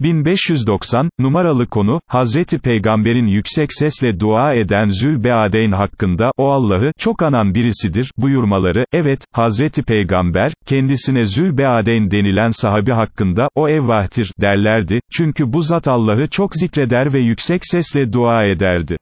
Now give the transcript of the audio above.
1590, numaralı konu, Hazreti Peygamber'in yüksek sesle dua eden Zülbeadeyn hakkında, o Allah'ı, çok anan birisidir, buyurmaları, evet, Hazreti Peygamber, kendisine Zülbeadeyn denilen sahabi hakkında, o evvahtir, derlerdi, çünkü bu zat Allah'ı çok zikreder ve yüksek sesle dua ederdi.